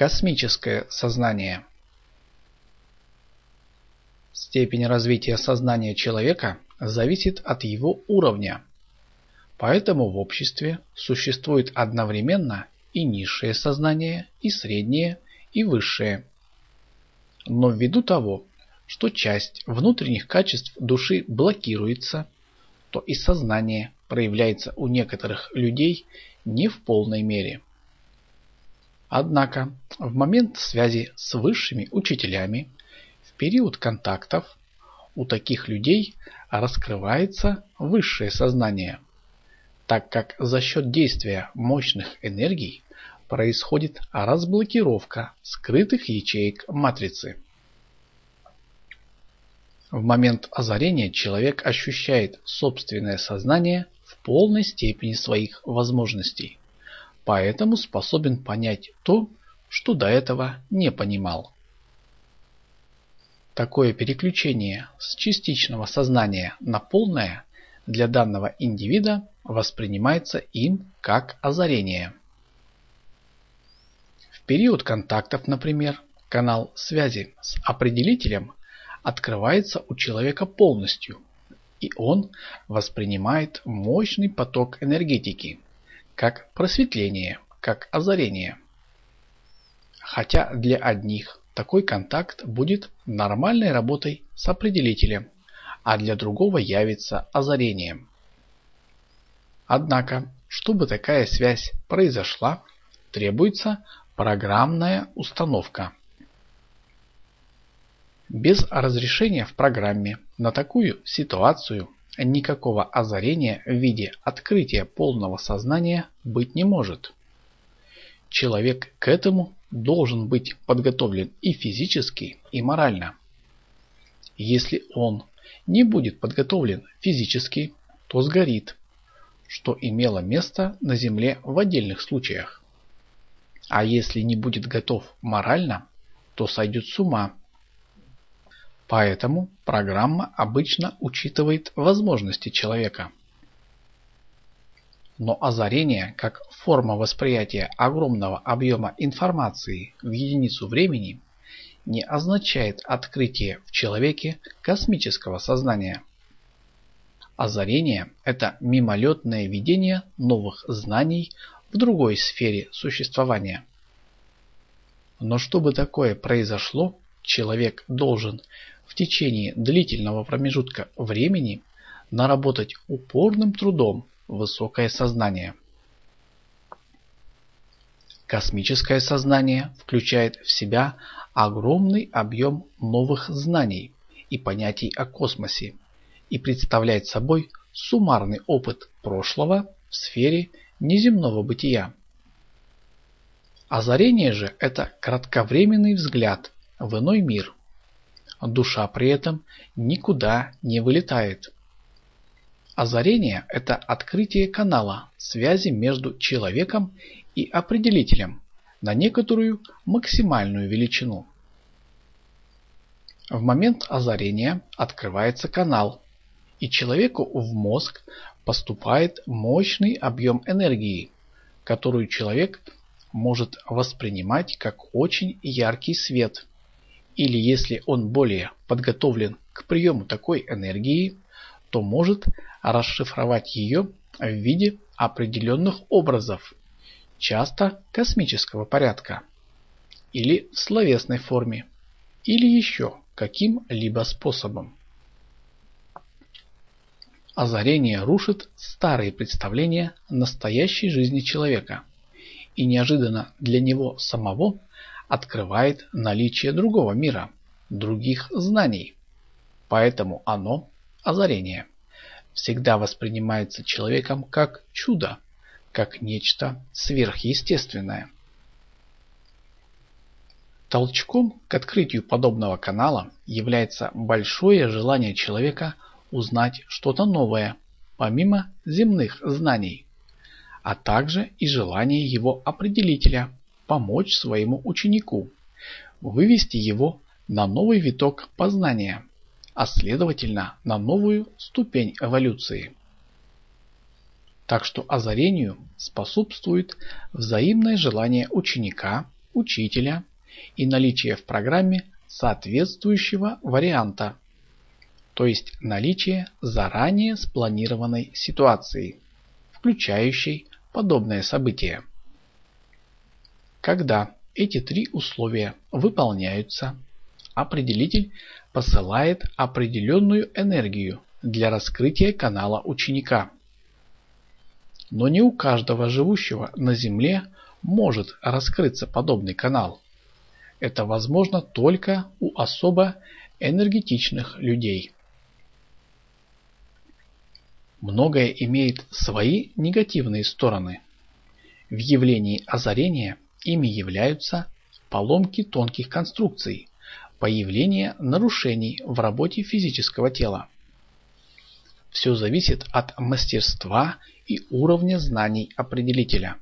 Космическое сознание Степень развития сознания человека зависит от его уровня. Поэтому в обществе существует одновременно и низшее сознание, и среднее, и высшее. Но ввиду того, что часть внутренних качеств души блокируется, то и сознание проявляется у некоторых людей не в полной мере. Однако в момент связи с высшими учителями, в период контактов, у таких людей раскрывается высшее сознание, так как за счет действия мощных энергий происходит разблокировка скрытых ячеек матрицы. В момент озарения человек ощущает собственное сознание в полной степени своих возможностей поэтому способен понять то, что до этого не понимал. Такое переключение с частичного сознания на полное для данного индивида воспринимается им как озарение. В период контактов, например, канал связи с определителем открывается у человека полностью, и он воспринимает мощный поток энергетики, как просветление, как озарение. Хотя для одних такой контакт будет нормальной работой с определителем, а для другого явится озарением. Однако, чтобы такая связь произошла, требуется программная установка. Без разрешения в программе на такую ситуацию никакого озарения в виде открытия полного сознания быть не может. Человек к этому должен быть подготовлен и физически, и морально. Если он не будет подготовлен физически, то сгорит, что имело место на Земле в отдельных случаях. А если не будет готов морально, то сойдет с ума Поэтому программа обычно учитывает возможности человека. Но озарение, как форма восприятия огромного объема информации в единицу времени, не означает открытие в человеке космического сознания. Озарение – это мимолетное видение новых знаний в другой сфере существования. Но чтобы такое произошло, человек должен в течение длительного промежутка времени наработать упорным трудом высокое сознание. Космическое сознание включает в себя огромный объем новых знаний и понятий о космосе и представляет собой суммарный опыт прошлого в сфере неземного бытия. Озарение же – это кратковременный взгляд в иной мир – душа при этом никуда не вылетает. Озарение – это открытие канала связи между человеком и определителем на некоторую максимальную величину. В момент озарения открывается канал, и человеку в мозг поступает мощный объем энергии, которую человек может воспринимать как очень яркий свет – или если он более подготовлен к приему такой энергии, то может расшифровать ее в виде определенных образов, часто космического порядка, или в словесной форме, или еще каким-либо способом. Озарение рушит старые представления настоящей жизни человека и неожиданно для него самого открывает наличие другого мира, других знаний. Поэтому оно, озарение, всегда воспринимается человеком как чудо, как нечто сверхъестественное. Толчком к открытию подобного канала является большое желание человека узнать что-то новое, помимо земных знаний, а также и желание его определителя помочь своему ученику, вывести его на новый виток познания, а следовательно на новую ступень эволюции. Так что озарению способствует взаимное желание ученика учителя и наличие в программе соответствующего варианта, то есть наличие заранее спланированной ситуации, включающей подобное событие. Когда эти три условия выполняются, определитель посылает определенную энергию для раскрытия канала ученика. Но не у каждого живущего на Земле может раскрыться подобный канал. Это возможно только у особо энергетичных людей. Многое имеет свои негативные стороны. В явлении озарения ими являются поломки тонких конструкций, появление нарушений в работе физического тела. Все зависит от мастерства и уровня знаний определителя.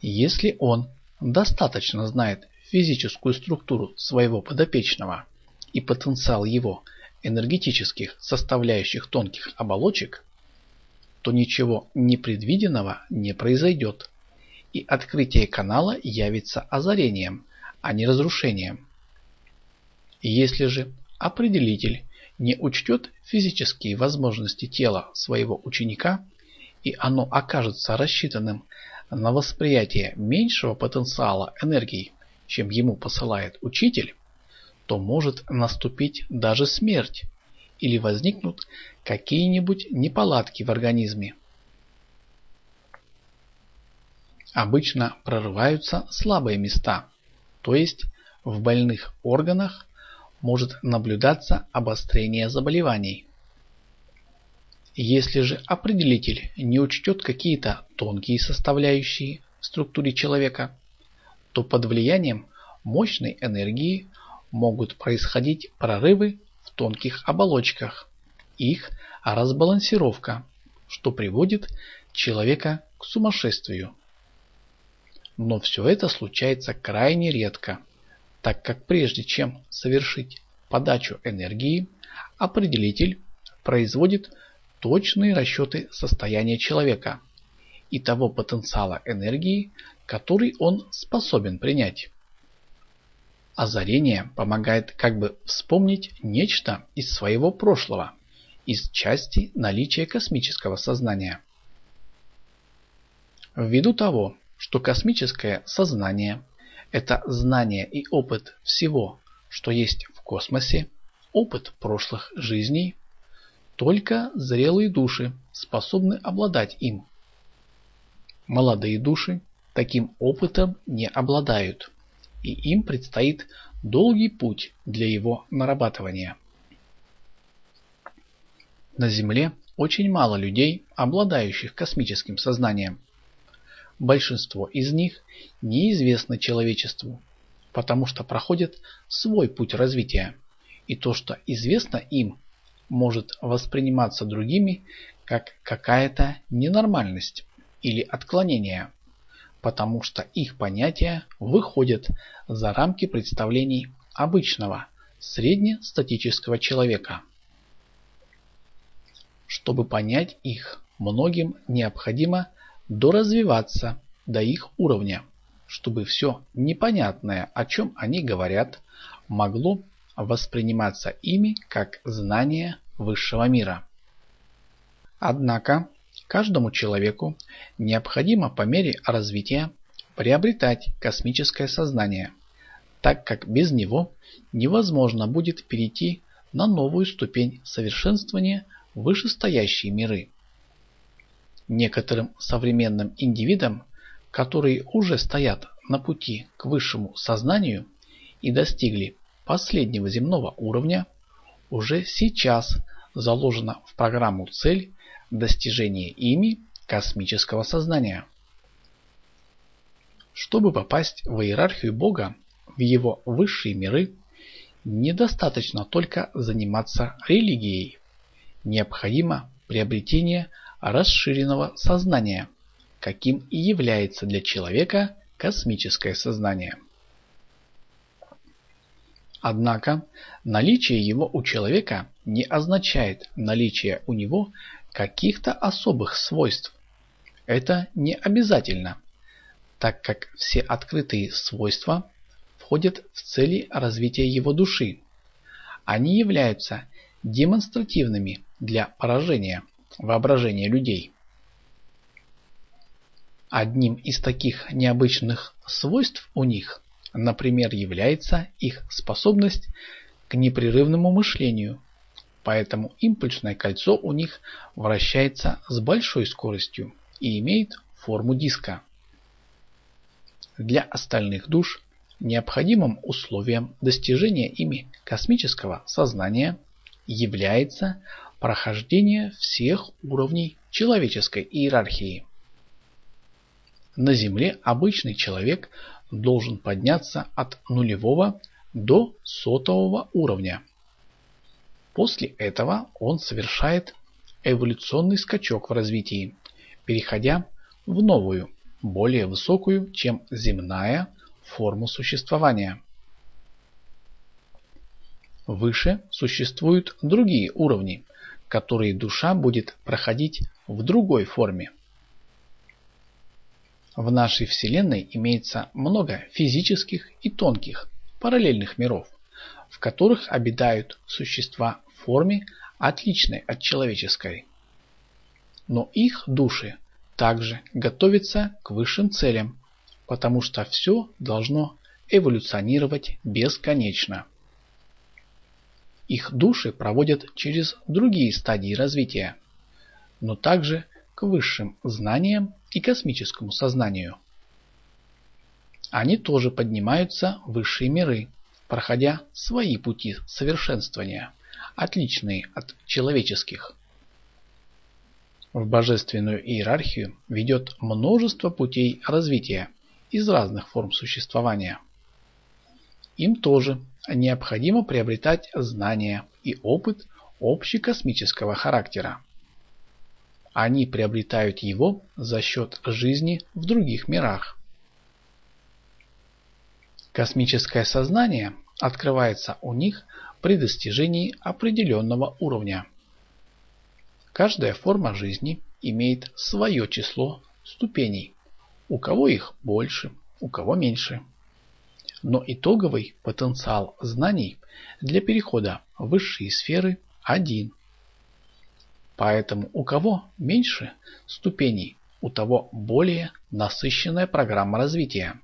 Если он достаточно знает физическую структуру своего подопечного и потенциал его энергетических составляющих тонких оболочек, то ничего непредвиденного не произойдет, и открытие канала явится озарением, а не разрушением. Если же определитель не учтет физические возможности тела своего ученика, и оно окажется рассчитанным на восприятие меньшего потенциала энергии, чем ему посылает учитель, то может наступить даже смерть или возникнут какие-нибудь неполадки в организме. Обычно прорываются слабые места, то есть в больных органах может наблюдаться обострение заболеваний. Если же определитель не учтет какие-то тонкие составляющие в структуре человека, то под влиянием мощной энергии могут происходить прорывы в тонких оболочках, их разбалансировка, что приводит человека к сумасшествию. Но все это случается крайне редко, так как прежде чем совершить подачу энергии, определитель производит точные расчеты состояния человека и того потенциала энергии, который он способен принять. Озарение помогает как бы вспомнить нечто из своего прошлого, из части наличия космического сознания. Ввиду того, что космическое сознание – это знание и опыт всего, что есть в космосе, опыт прошлых жизней, только зрелые души способны обладать им. Молодые души таким опытом не обладают и им предстоит долгий путь для его нарабатывания. На Земле очень мало людей, обладающих космическим сознанием. Большинство из них неизвестно человечеству, потому что проходят свой путь развития, и то, что известно им, может восприниматься другими как какая-то ненормальность или отклонение потому что их понятия выходят за рамки представлений обычного среднестатического человека. Чтобы понять их, многим необходимо доразвиваться до их уровня, чтобы все непонятное, о чем они говорят, могло восприниматься ими как знание высшего мира. Однако Каждому человеку необходимо по мере развития приобретать космическое сознание, так как без него невозможно будет перейти на новую ступень совершенствования вышестоящие миры. Некоторым современным индивидам, которые уже стоят на пути к высшему сознанию и достигли последнего земного уровня, уже сейчас заложена в программу цель достижение ими космического сознания. Чтобы попасть в иерархию Бога, в его высшие миры, недостаточно только заниматься религией. Необходимо приобретение расширенного сознания, каким и является для человека космическое сознание. Однако наличие его у человека не означает наличие у него каких-то особых свойств. Это не обязательно, так как все открытые свойства входят в цели развития его души. Они являются демонстративными для поражения воображения людей. Одним из таких необычных свойств у них, например, является их способность к непрерывному мышлению. Поэтому импульсное кольцо у них вращается с большой скоростью и имеет форму диска. Для остальных душ необходимым условием достижения ими космического сознания является прохождение всех уровней человеческой иерархии. На Земле обычный человек должен подняться от нулевого до сотового уровня. После этого он совершает эволюционный скачок в развитии, переходя в новую, более высокую, чем земная, форму существования. Выше существуют другие уровни, которые душа будет проходить в другой форме. В нашей Вселенной имеется много физических и тонких, параллельных миров, в которых обитают существа в форме, отличной от человеческой. Но их души также готовятся к высшим целям, потому что все должно эволюционировать бесконечно. Их души проводят через другие стадии развития, но также к высшим знаниям и космическому сознанию. Они тоже поднимаются в высшие миры, проходя свои пути совершенствования, отличные от человеческих. В божественную иерархию ведет множество путей развития из разных форм существования. Им тоже необходимо приобретать знания и опыт общекосмического характера. Они приобретают его за счет жизни в других мирах. Космическое сознание открывается у них при достижении определенного уровня. Каждая форма жизни имеет свое число ступеней. У кого их больше, у кого меньше. Но итоговый потенциал знаний для перехода в высшие сферы один. Поэтому у кого меньше ступеней, у того более насыщенная программа развития.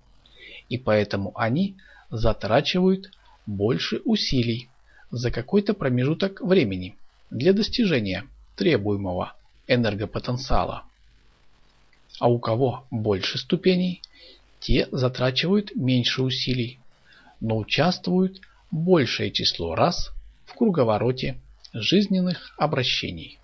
И поэтому они затрачивают больше усилий за какой-то промежуток времени для достижения требуемого энергопотенциала. А у кого больше ступеней, те затрачивают меньше усилий, но участвуют большее число раз в круговороте жизненных обращений.